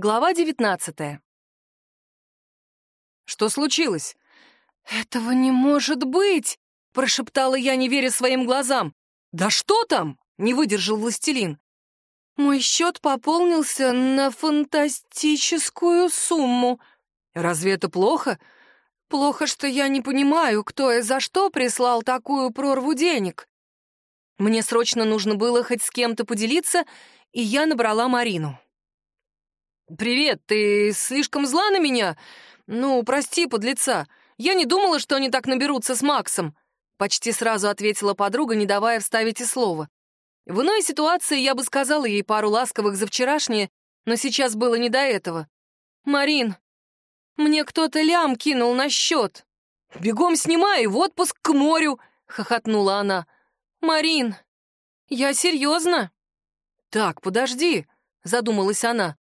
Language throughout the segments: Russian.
Глава девятнадцатая. «Что случилось?» «Этого не может быть!» — прошептала я, не веря своим глазам. «Да что там?» — не выдержал властелин. «Мой счет пополнился на фантастическую сумму». «Разве это плохо?» «Плохо, что я не понимаю, кто и за что прислал такую прорву денег». Мне срочно нужно было хоть с кем-то поделиться, и я набрала Марину. «Привет, ты слишком зла на меня? Ну, прости, подлеца. Я не думала, что они так наберутся с Максом», — почти сразу ответила подруга, не давая вставить и слова. В иной ситуации я бы сказала ей пару ласковых за вчерашнее, но сейчас было не до этого. «Марин, мне кто-то лям кинул на счет». «Бегом снимай, в отпуск к морю», — хохотнула она. «Марин, я серьезно?» «Так, подожди», — задумалась она.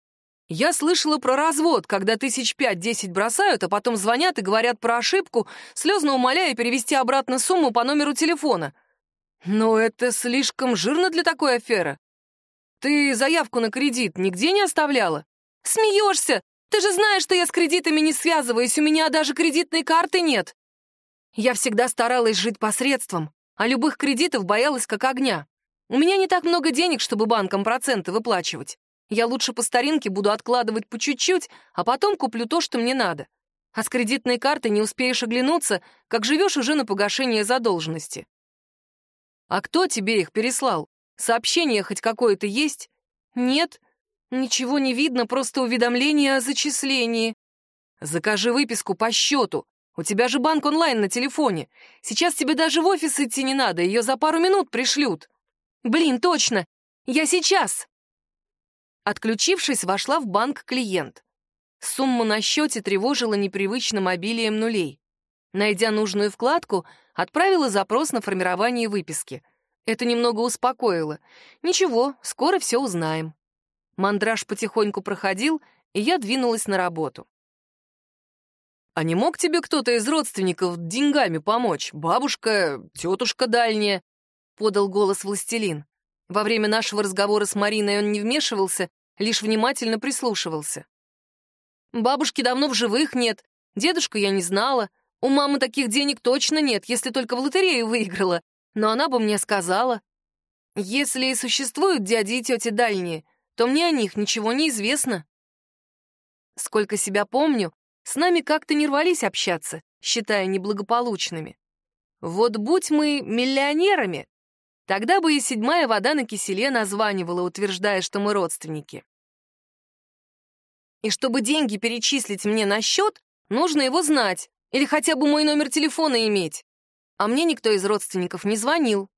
Я слышала про развод, когда тысяч пять-десять бросают, а потом звонят и говорят про ошибку, слезно умоляя перевести обратно сумму по номеру телефона. Но это слишком жирно для такой аферы. Ты заявку на кредит нигде не оставляла? Смеешься? Ты же знаешь, что я с кредитами не связываюсь, у меня даже кредитной карты нет. Я всегда старалась жить посредством, а любых кредитов боялась как огня. У меня не так много денег, чтобы банкам проценты выплачивать. Я лучше по старинке буду откладывать по чуть-чуть, а потом куплю то, что мне надо. А с кредитной карты не успеешь оглянуться, как живешь уже на погашение задолженности. А кто тебе их переслал? Сообщение хоть какое-то есть? Нет, ничего не видно, просто уведомление о зачислении. Закажи выписку по счету. У тебя же банк онлайн на телефоне. Сейчас тебе даже в офис идти не надо, ее за пару минут пришлют. Блин, точно! Я сейчас! Отключившись, вошла в банк клиент. Сумма на счете тревожила непривычным обилием нулей. Найдя нужную вкладку, отправила запрос на формирование выписки. Это немного успокоило. Ничего, скоро все узнаем. Мандраж потихоньку проходил, и я двинулась на работу. «А не мог тебе кто-то из родственников деньгами помочь? Бабушка, тетушка дальняя?» — подал голос властелин. Во время нашего разговора с Мариной он не вмешивался, лишь внимательно прислушивался. Бабушки давно в живых нет, дедушку я не знала, у мамы таких денег точно нет, если только в лотерею выиграла, но она бы мне сказала. Если и существуют дяди и тети дальние, то мне о них ничего не известно. Сколько себя помню, с нами как-то не рвались общаться, считая неблагополучными. Вот будь мы миллионерами, Тогда бы и седьмая вода на киселе названивала, утверждая, что мы родственники. И чтобы деньги перечислить мне на счет, нужно его знать или хотя бы мой номер телефона иметь. А мне никто из родственников не звонил.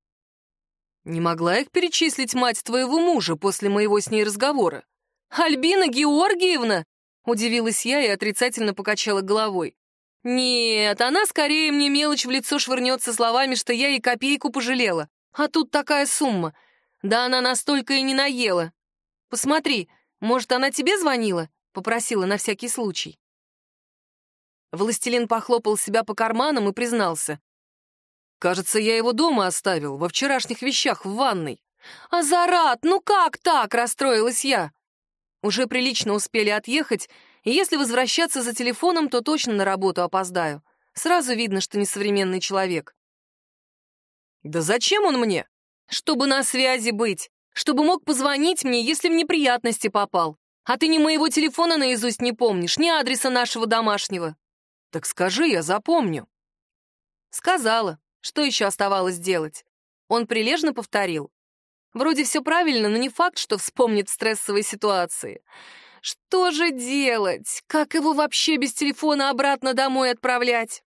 Не могла их перечислить мать твоего мужа после моего с ней разговора. «Альбина Георгиевна!» — удивилась я и отрицательно покачала головой. «Нет, она скорее мне мелочь в лицо швырнет со словами, что я ей копейку пожалела. А тут такая сумма. Да она настолько и не наела. Посмотри, может, она тебе звонила?» — попросила на всякий случай. Властелин похлопал себя по карманам и признался. «Кажется, я его дома оставил, во вчерашних вещах в ванной». «Азарат, ну как так?» — расстроилась я. Уже прилично успели отъехать, и если возвращаться за телефоном, то точно на работу опоздаю. Сразу видно, что несовременный человек. «Да зачем он мне?» «Чтобы на связи быть, чтобы мог позвонить мне, если в неприятности попал. А ты ни моего телефона наизусть не помнишь, ни адреса нашего домашнего». «Так скажи, я запомню». Сказала. Что еще оставалось делать? Он прилежно повторил. Вроде все правильно, но не факт, что вспомнит в стрессовой ситуации. Что же делать? Как его вообще без телефона обратно домой отправлять?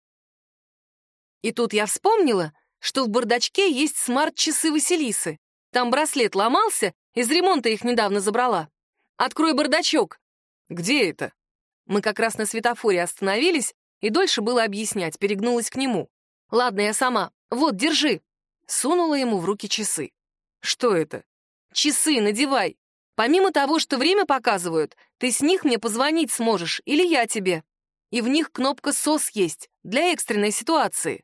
И тут я вспомнила, что в бардачке есть смарт-часы Василисы. Там браслет ломался, из ремонта их недавно забрала. Открой бардачок. Где это? Мы как раз на светофоре остановились, и дольше было объяснять, перегнулась к нему. Ладно, я сама. Вот, держи. Сунула ему в руки часы. Что это? Часы, надевай. Помимо того, что время показывают, ты с них мне позвонить сможешь, или я тебе. И в них кнопка «СОС» есть, для экстренной ситуации.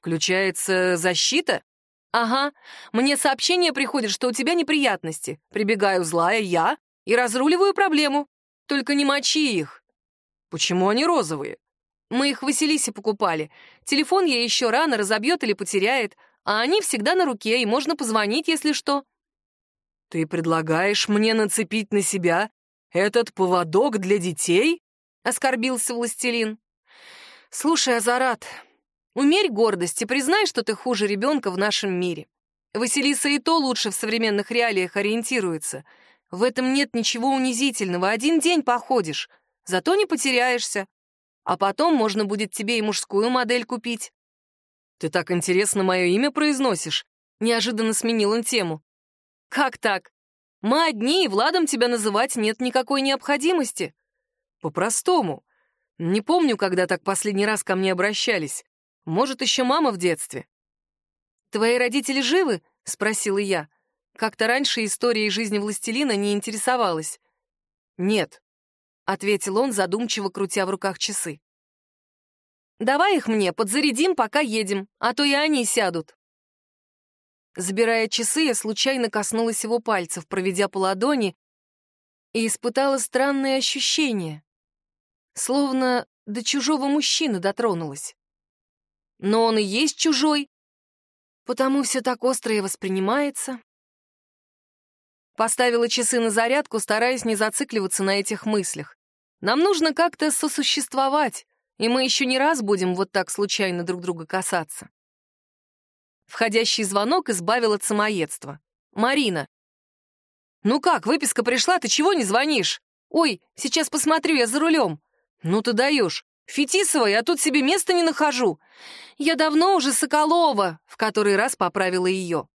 Включается защита? Ага. Мне сообщение приходит, что у тебя неприятности. Прибегаю злая я и разруливаю проблему. только не мочи их. Почему они розовые? Мы их в Василисе покупали. Телефон ей еще рано разобьет или потеряет, а они всегда на руке, и можно позвонить, если что. Ты предлагаешь мне нацепить на себя этот поводок для детей? Оскорбился властелин. Слушай, Азарат, умерь гордость и признай, что ты хуже ребенка в нашем мире. Василиса и то лучше в современных реалиях ориентируется. В этом нет ничего унизительного. Один день походишь, зато не потеряешься. А потом можно будет тебе и мужскую модель купить. Ты так интересно мое имя произносишь. Неожиданно сменил он тему. Как так? Мы одни, и Владом тебя называть нет никакой необходимости. По-простому. Не помню, когда так последний раз ко мне обращались. Может, еще мама в детстве. «Твои родители живы?» — спросила я. Как-то раньше историей жизни властелина не интересовалась. «Нет», — ответил он, задумчиво крутя в руках часы. «Давай их мне, подзарядим, пока едем, а то и они сядут». Забирая часы, я случайно коснулась его пальцев, проведя по ладони, и испытала странные ощущения. Словно до чужого мужчины дотронулась. Но он и есть чужой, потому все так остро и воспринимается. Поставила часы на зарядку, стараясь не зацикливаться на этих мыслях. Нам нужно как-то сосуществовать, и мы еще не раз будем вот так случайно друг друга касаться. Входящий звонок избавил от самоедства. «Марина». «Ну как, выписка пришла, ты чего не звонишь? Ой, сейчас посмотрю, я за рулем». «Ну ты даешь. Фетисова, я тут себе места не нахожу. Я давно уже Соколова, в который раз поправила ее.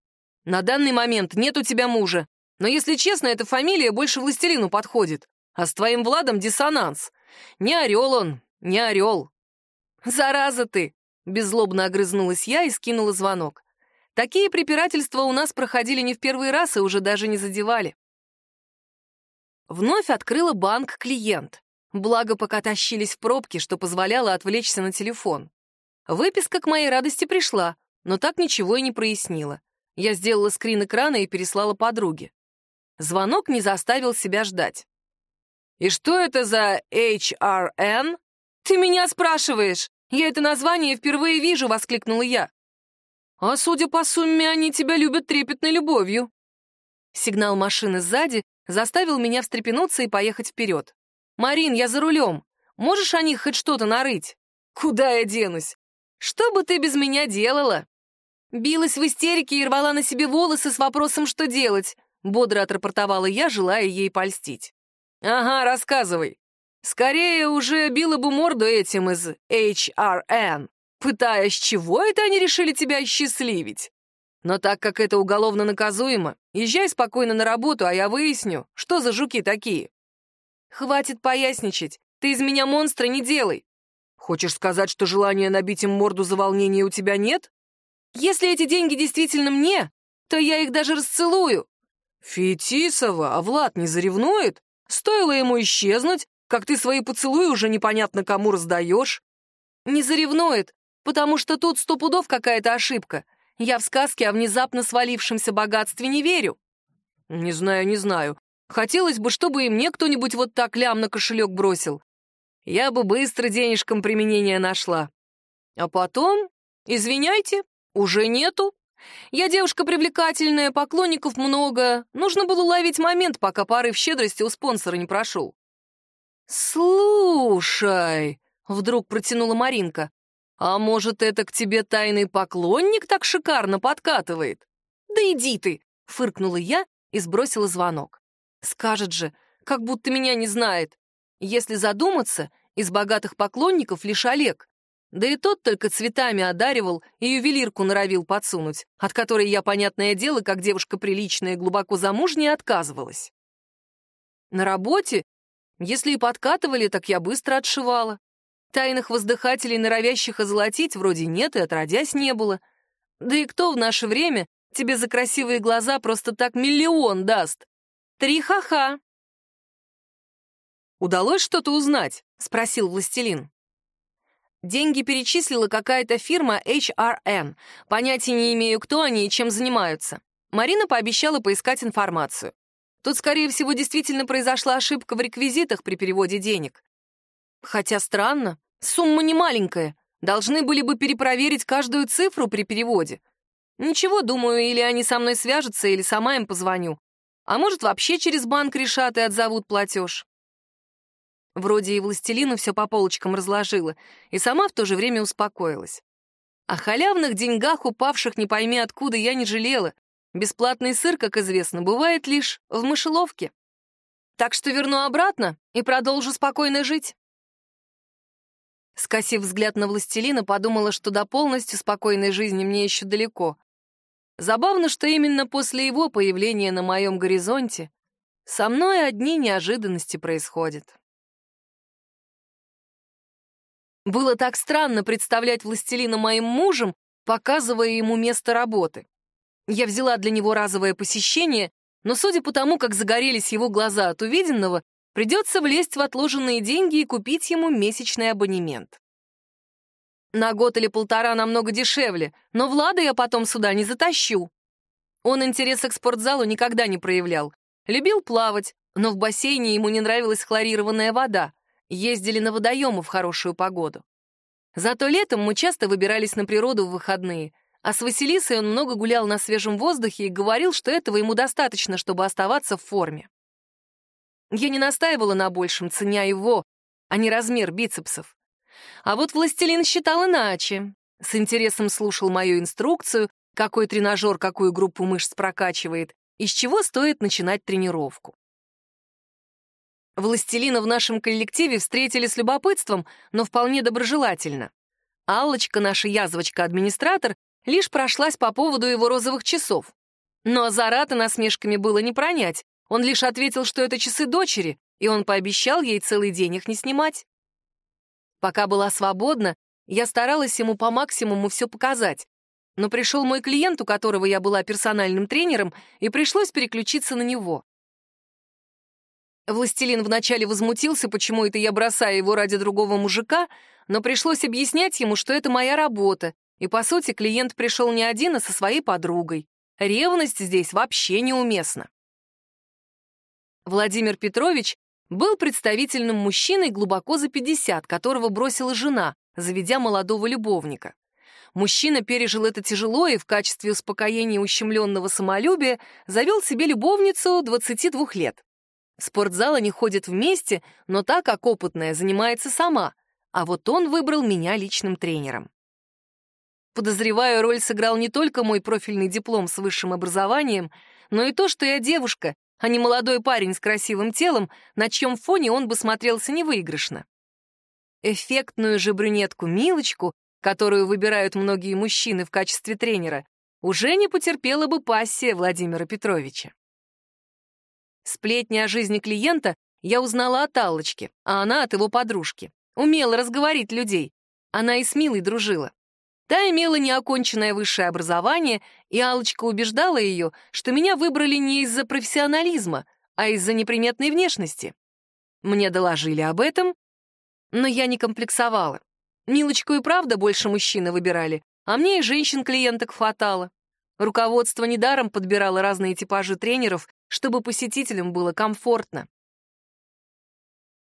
На данный момент нет у тебя мужа, но, если честно, эта фамилия больше властелину подходит. А с твоим Владом диссонанс. Не орел он, не орел. Зараза ты! Беззлобно огрызнулась я и скинула звонок. Такие препирательства у нас проходили не в первый раз и уже даже не задевали. Вновь открыла банк клиент. Благо, пока тащились в пробки, что позволяло отвлечься на телефон. Выписка к моей радости пришла, но так ничего и не прояснила. Я сделала скрин экрана и переслала подруге. Звонок не заставил себя ждать. «И что это за HRN?» «Ты меня спрашиваешь! Я это название впервые вижу!» — воскликнула я. «А судя по сумме, они тебя любят трепетной любовью». Сигнал машины сзади заставил меня встрепенуться и поехать вперед. «Марин, я за рулем. Можешь о них хоть что-то нарыть?» «Куда я денусь? Что бы ты без меня делала?» Билась в истерике и рвала на себе волосы с вопросом, что делать. Бодро отрапортовала я, желая ей польстить. «Ага, рассказывай. Скорее уже била бы морду этим из HRN, пытаясь, чего это они решили тебя счастливить. Но так как это уголовно наказуемо, езжай спокойно на работу, а я выясню, что за жуки такие. «Хватит поясничать. Ты из меня монстра не делай». «Хочешь сказать, что желания набить им морду за волнение у тебя нет?» «Если эти деньги действительно мне, то я их даже расцелую». «Фетисова, а Влад не заревнует? Стоило ему исчезнуть, как ты свои поцелуи уже непонятно кому раздаешь». «Не заревнует, потому что тут сто пудов какая-то ошибка. Я в сказке о внезапно свалившемся богатстве не верю». «Не знаю, не знаю. Хотелось бы, чтобы и мне кто-нибудь вот так лям на кошелек бросил. Я бы быстро денежкам применение нашла. А потом, извиняйте, уже нету. Я девушка привлекательная, поклонников много. Нужно было ловить момент, пока порыв щедрости у спонсора не прошел. «Слушай», — вдруг протянула Маринка, «а может, это к тебе тайный поклонник так шикарно подкатывает?» «Да иди ты!» — фыркнула я и сбросила звонок. Скажет же, как будто меня не знает. Если задуматься, из богатых поклонников лишь Олег. Да и тот только цветами одаривал и ювелирку норовил подсунуть, от которой я, понятное дело, как девушка приличная и глубоко замужняя, отказывалась. На работе, если и подкатывали, так я быстро отшивала. Тайных воздыхателей, норовящих озолотить, вроде нет и отродясь не было. Да и кто в наше время тебе за красивые глаза просто так миллион даст? Три ха-ха!» «Удалось что-то узнать?» — спросил властелин. Деньги перечислила какая-то фирма HRN. Понятия не имею, кто они и чем занимаются. Марина пообещала поискать информацию. Тут, скорее всего, действительно произошла ошибка в реквизитах при переводе денег. Хотя странно, сумма не маленькая. Должны были бы перепроверить каждую цифру при переводе. Ничего, думаю, или они со мной свяжутся, или сама им позвоню. А может, вообще через банк решат и отзовут платеж. Вроде и властелину все по полочкам разложила, и сама в то же время успокоилась. О халявных деньгах, упавших не пойми откуда, я не жалела. Бесплатный сыр, как известно, бывает лишь в мышеловке. Так что верну обратно и продолжу спокойно жить. Скосив взгляд на властелина, подумала, что до полностью спокойной жизни мне еще далеко. Забавно, что именно после его появления на моем горизонте со мной одни неожиданности происходят. Было так странно представлять властелина моим мужем, показывая ему место работы. Я взяла для него разовое посещение, но судя по тому, как загорелись его глаза от увиденного, придется влезть в отложенные деньги и купить ему месячный абонемент. На год или полтора намного дешевле, но Влада я потом сюда не затащу. Он интереса к спортзалу никогда не проявлял. Любил плавать, но в бассейне ему не нравилась хлорированная вода ездили на водоемы в хорошую погоду. Зато летом мы часто выбирались на природу в выходные, а с Василисой он много гулял на свежем воздухе и говорил, что этого ему достаточно, чтобы оставаться в форме. Я не настаивала на большем, ценя его, а не размер бицепсов. А вот властелин считал иначе. С интересом слушал мою инструкцию, какой тренажер какую группу мышц прокачивает, из чего стоит начинать тренировку. Властелина в нашем коллективе встретили с любопытством, но вполне доброжелательно. Аллочка, наша язвочка-администратор, лишь прошлась по поводу его розовых часов. Но Азарата насмешками было не пронять. Он лишь ответил, что это часы дочери, и он пообещал ей целый день их не снимать. Пока была свободна, я старалась ему по максимуму все показать. Но пришел мой клиент, у которого я была персональным тренером, и пришлось переключиться на него. Властелин вначале возмутился, почему это я бросаю его ради другого мужика, но пришлось объяснять ему, что это моя работа, и, по сути, клиент пришел не один, а со своей подругой. Ревность здесь вообще неуместна. Владимир Петрович был представительным мужчиной глубоко за 50, которого бросила жена, заведя молодого любовника. Мужчина пережил это тяжело и в качестве успокоения ущемленного самолюбия завел себе любовницу 22 лет. В спортзал они ходят вместе, но так как опытная занимается сама, а вот он выбрал меня личным тренером. Подозреваю, роль сыграл не только мой профильный диплом с высшим образованием, но и то, что я девушка, а не молодой парень с красивым телом, на чьем фоне он бы смотрелся невыигрышно. Эффектную же брюнетку Милочку, которую выбирают многие мужчины в качестве тренера, уже не потерпела бы пассия Владимира Петровича. Сплетни о жизни клиента я узнала от Аллочки, а она от его подружки. Умела разговорить людей. Она и с Милой дружила. Та имела неоконченное высшее образование, и Аллочка убеждала ее, что меня выбрали не из-за профессионализма, а из-за неприметной внешности. Мне доложили об этом, но я не комплексовала. Милочку и правда больше мужчины выбирали, а мне и женщин-клиенток хватало. Руководство недаром подбирало разные типажи тренеров, чтобы посетителям было комфортно.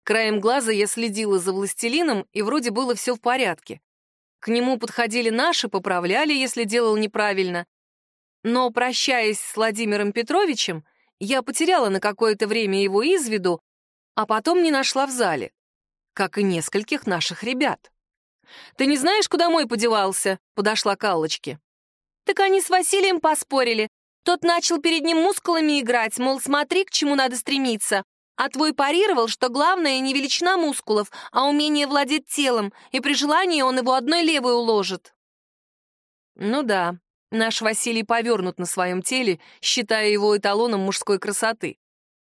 Краем глаза я следила за властелином, и вроде было все в порядке. К нему подходили наши, поправляли, если делал неправильно. Но, прощаясь с Владимиром Петровичем, я потеряла на какое-то время его из виду, а потом не нашла в зале, как и нескольких наших ребят. «Ты не знаешь, куда мой подевался?» — подошла к Аллочке. «Так они с Василием поспорили. Тот начал перед ним мускулами играть, мол, смотри, к чему надо стремиться. А твой парировал, что главное не величина мускулов, а умение владеть телом, и при желании он его одной левой уложит. Ну да, наш Василий повернут на своем теле, считая его эталоном мужской красоты.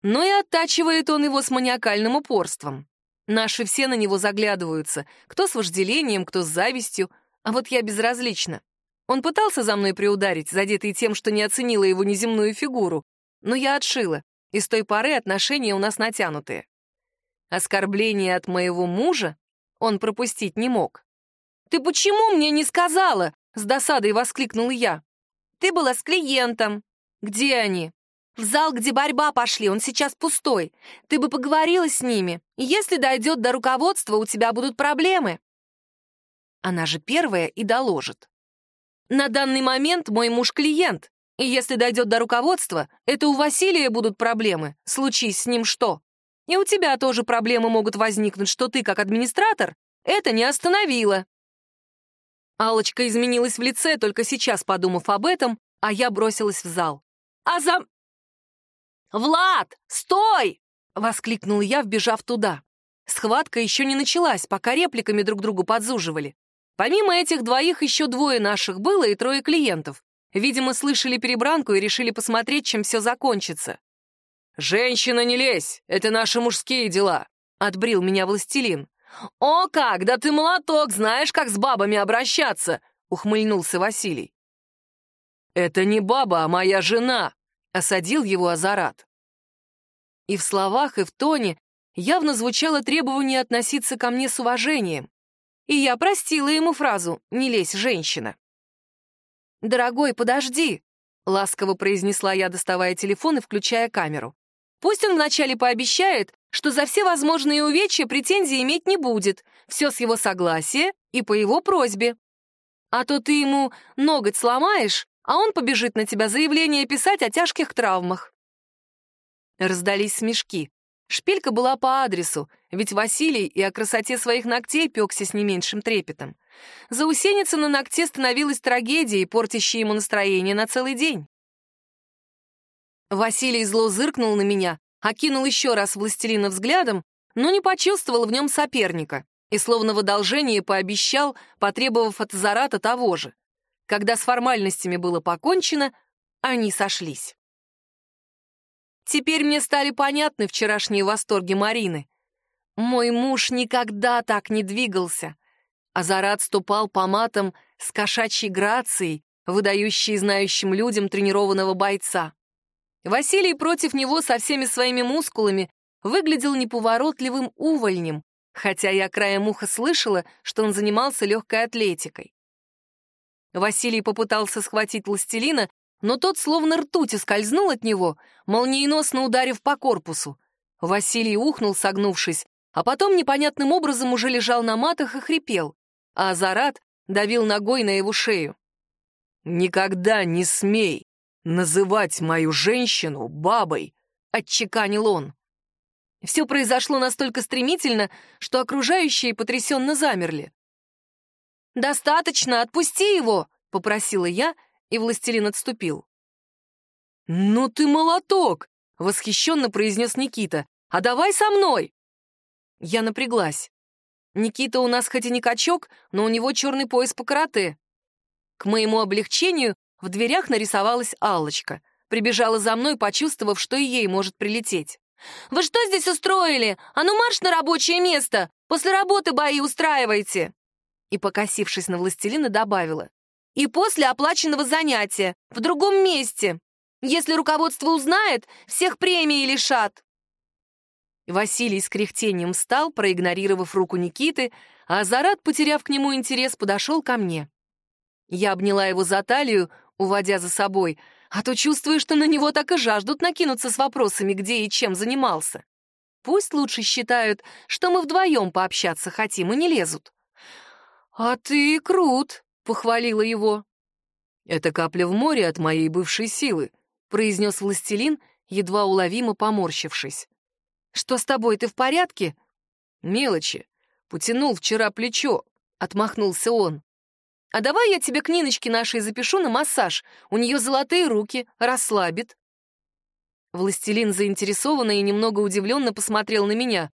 Но и оттачивает он его с маниакальным упорством. Наши все на него заглядываются, кто с вожделением, кто с завистью, а вот я безразлична. Он пытался за мной приударить, задетый тем, что не оценила его неземную фигуру, но я отшила, и с той поры отношения у нас натянутые. Оскорбление от моего мужа он пропустить не мог. «Ты почему мне не сказала?» — с досадой воскликнул я. «Ты была с клиентом». «Где они?» В зал, где борьба пошли, он сейчас пустой. Ты бы поговорила с ними. Если дойдет до руководства, у тебя будут проблемы. Она же первая и доложит. На данный момент мой муж клиент, и если дойдет до руководства, это у Василия будут проблемы, случись с ним что. И у тебя тоже проблемы могут возникнуть, что ты, как администратор, это не остановила. Алочка изменилась в лице, только сейчас подумав об этом, а я бросилась в зал. «А за...» «Влад, стой!» — воскликнул я, вбежав туда. Схватка еще не началась, пока репликами друг другу подзуживали. Помимо этих двоих еще двое наших было и трое клиентов. Видимо, слышали перебранку и решили посмотреть, чем все закончится. «Женщина, не лезь! Это наши мужские дела!» — отбрил меня властелин. «О как! Да ты молоток! Знаешь, как с бабами обращаться!» — ухмыльнулся Василий. «Это не баба, а моя жена!» — осадил его Азарат. И в словах, и в тоне явно звучало требование относиться ко мне с уважением. И я простила ему фразу «Не лезь, женщина». «Дорогой, подожди», — ласково произнесла я, доставая телефон и включая камеру. «Пусть он вначале пообещает, что за все возможные увечья претензий иметь не будет, все с его согласия и по его просьбе. А то ты ему ноготь сломаешь, а он побежит на тебя заявление писать о тяжких травмах». Раздались смешки. Шпилька была по адресу, ведь Василий и о красоте своих ногтей пекся с не меньшим трепетом. Заусеница на ногте становилась трагедией, портящей ему настроение на целый день. Василий зло зыркнул на меня, окинул еще раз властелина взглядом, но не почувствовал в нем соперника и словно в одолжении пообещал, потребовав от Зарата того же. Когда с формальностями было покончено, они сошлись. Теперь мне стали понятны вчерашние восторги Марины. Мой муж никогда так не двигался. Азарат ступал по матам с кошачьей грацией, выдающей знающим людям тренированного бойца. Василий против него со всеми своими мускулами выглядел неповоротливым увольнем, хотя я краем уха слышала, что он занимался легкой атлетикой. Василий попытался схватить властелина, но тот словно ртуть скользнул от него, молниеносно ударив по корпусу. Василий ухнул, согнувшись, а потом непонятным образом уже лежал на матах и хрипел, а Азарат давил ногой на его шею. «Никогда не смей называть мою женщину бабой», — отчеканил он. Все произошло настолько стремительно, что окружающие потрясенно замерли. «Достаточно, отпусти его!» — попросила я, и властелин отступил. «Ну ты молоток!» — восхищенно произнес Никита. «А давай со мной!» Я напряглась. Никита у нас хоть и не качок, но у него черный пояс по карате. К моему облегчению в дверях нарисовалась Аллочка. Прибежала за мной, почувствовав, что и ей может прилететь. «Вы что здесь устроили? А ну марш на рабочее место! После работы бои устраивайте!» И, покосившись на властелина, добавила и после оплаченного занятия, в другом месте. Если руководство узнает, всех премии лишат». Василий с кряхтением встал, проигнорировав руку Никиты, а Азарат, потеряв к нему интерес, подошел ко мне. Я обняла его за талию, уводя за собой, а то чувствую, что на него так и жаждут накинуться с вопросами, где и чем занимался. Пусть лучше считают, что мы вдвоем пообщаться хотим и не лезут. «А ты крут», — похвалила его. «Это капля в море от моей бывшей силы», — произнес властелин, едва уловимо поморщившись. «Что с тобой, ты в порядке?» «Мелочи. Потянул вчера плечо», — отмахнулся он. «А давай я тебе к Ниночке нашей запишу на массаж. У нее золотые руки, расслабит». Властелин заинтересованно и немного удивленно посмотрел на меня.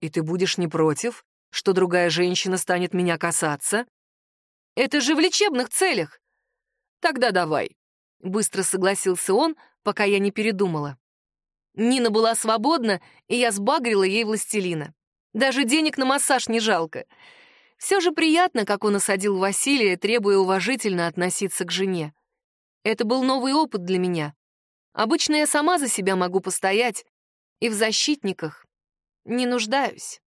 «И ты будешь не против, что другая женщина станет меня касаться?» Это же в лечебных целях. Тогда давай. Быстро согласился он, пока я не передумала. Нина была свободна, и я сбагрила ей властелина. Даже денег на массаж не жалко. Все же приятно, как он осадил Василия, требуя уважительно относиться к жене. Это был новый опыт для меня. Обычно я сама за себя могу постоять, и в защитниках не нуждаюсь.